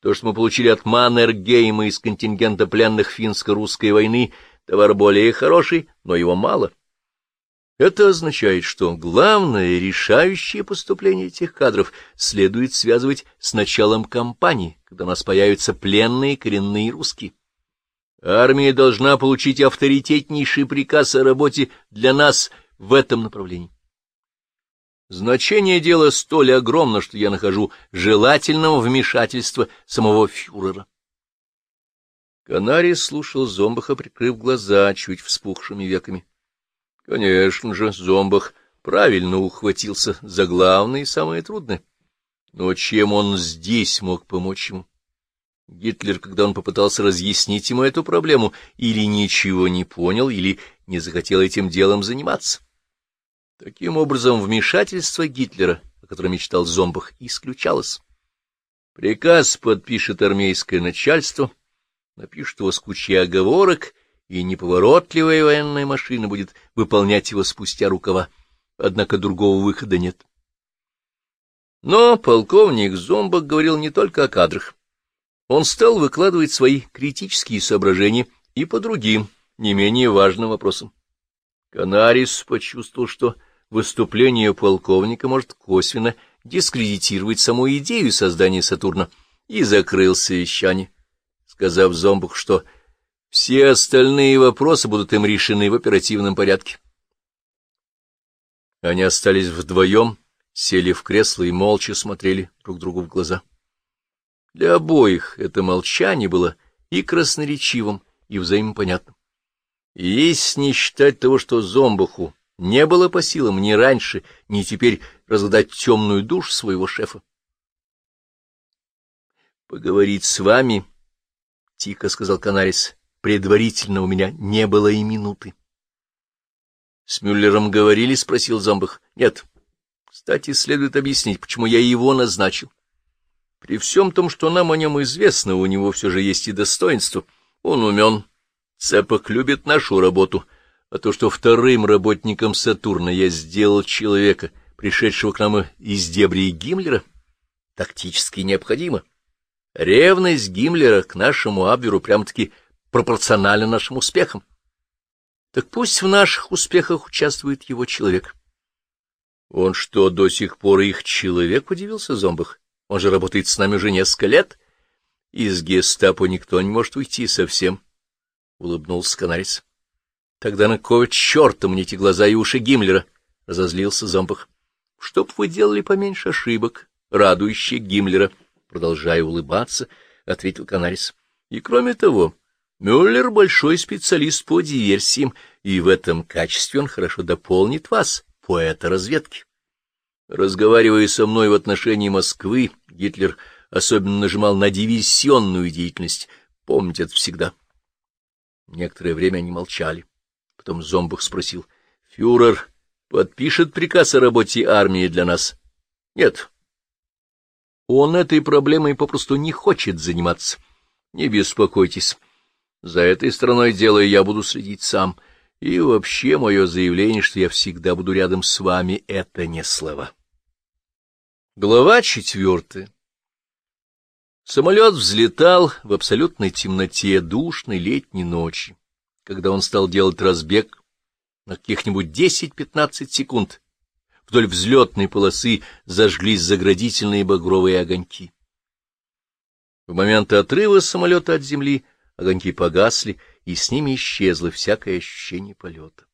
То, что мы получили от Маннергейма из контингента пленных финско-русской войны, товар более хороший, но его мало. Это означает, что главное решающее поступление этих кадров следует связывать с началом кампании, когда у нас появятся пленные коренные русские. Армия должна получить авторитетнейший приказ о работе для нас в этом направлении. Значение дела столь огромно, что я нахожу желательным вмешательство самого фюрера. Канарий слушал Зомбаха, прикрыв глаза чуть вспухшими веками. Конечно же, Зомбах правильно ухватился за главное и самое трудное. Но чем он здесь мог помочь ему? Гитлер, когда он попытался разъяснить ему эту проблему, или ничего не понял, или не захотел этим делом заниматься. Таким образом, вмешательство Гитлера, о котором мечтал Зомбах, исключалось. Приказ подпишет армейское начальство, напишет его с кучей оговорок и неповоротливая военная машина будет выполнять его спустя рукава. Однако другого выхода нет. Но полковник Зомбак говорил не только о кадрах. Он стал выкладывать свои критические соображения и по другим, не менее важным вопросам. Канарис почувствовал, что выступление полковника может косвенно дискредитировать саму идею создания Сатурна, и закрыл совещание, сказав Зомбах, что все остальные вопросы будут им решены в оперативном порядке. Они остались вдвоем, сели в кресло и молча смотрели друг другу в глаза. Для обоих это молчание было и красноречивым, и взаимопонятным. Если не считать того, что Зомбаху не было по силам ни раньше, ни теперь разгадать темную душу своего шефа. — Поговорить с вами, — тихо сказал Канарис, Предварительно у меня не было и минуты. — С Мюллером говорили? — спросил Зомбах. — Нет. Кстати, следует объяснить, почему я его назначил. При всем том, что нам о нем известно, у него все же есть и достоинство. Он умен, цепок любит нашу работу, а то, что вторым работником Сатурна я сделал человека, пришедшего к нам из дебри Гиммлера, тактически необходимо. Ревность Гиммлера к нашему Абверу прям-таки пропорционально нашим успехам. Так пусть в наших успехах участвует его человек. Он что, до сих пор их человек, удивился Зомбах? Он же работает с нами уже несколько лет. Из гестапо никто не может уйти совсем, — улыбнулся Канарец. Тогда на кого черта мне эти глаза и уши Гиммлера? — разозлился Зомбах. — Чтоб вы делали поменьше ошибок, радующих Гиммлера, — продолжая улыбаться, — ответил Канарец. — И кроме того... Мюллер — большой специалист по диверсиям, и в этом качестве он хорошо дополнит вас, поэта разведки. Разговаривая со мной в отношении Москвы, Гитлер особенно нажимал на диверсионную деятельность. Помните это всегда. Некоторое время они молчали. Потом Зомбах спросил. — Фюрер подпишет приказ о работе армии для нас? — Нет. Он этой проблемой попросту не хочет заниматься. Не беспокойтесь. За этой стороной дела я буду следить сам. И вообще мое заявление, что я всегда буду рядом с вами, — это не слова. Глава четвертая. Самолет взлетал в абсолютной темноте душной летней ночи. Когда он стал делать разбег на каких-нибудь 10-15 секунд, вдоль взлетной полосы зажглись заградительные багровые огоньки. В момент отрыва самолета от земли — огоньки погасли, и с ними исчезло всякое ощущение полета.